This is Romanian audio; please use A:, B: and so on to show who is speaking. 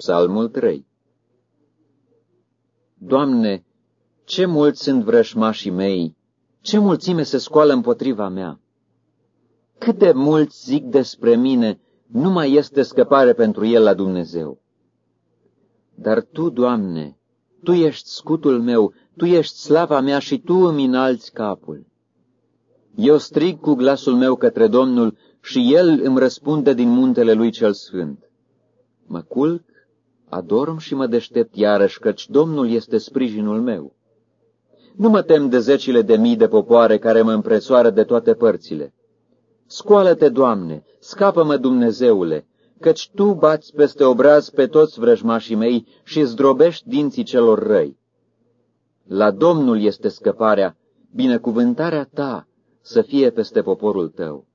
A: Psalmul 3 Doamne, ce mulți sunt vrășmașii mei, ce mulțime se scoală împotriva mea! Cât de mulți zic despre mine, nu mai este scăpare pentru el la Dumnezeu. Dar Tu, Doamne, Tu ești scutul meu, Tu ești slava mea și Tu îmi înalți capul. Eu strig cu glasul meu către Domnul și El îmi răspunde din muntele Lui cel Sfânt. Mă culc, adorm și mă deștept iarăși, căci Domnul este sprijinul meu. Nu mă tem de zecile de mii de popoare care mă împresoară de toate părțile. Scoală-te, Doamne, scapă-mă, Dumnezeule, căci Tu bați peste obraz pe toți vrăjmașii mei și zdrobești dinții celor răi. La Domnul este scăparea, binecuvântarea Ta să fie peste poporul Tău.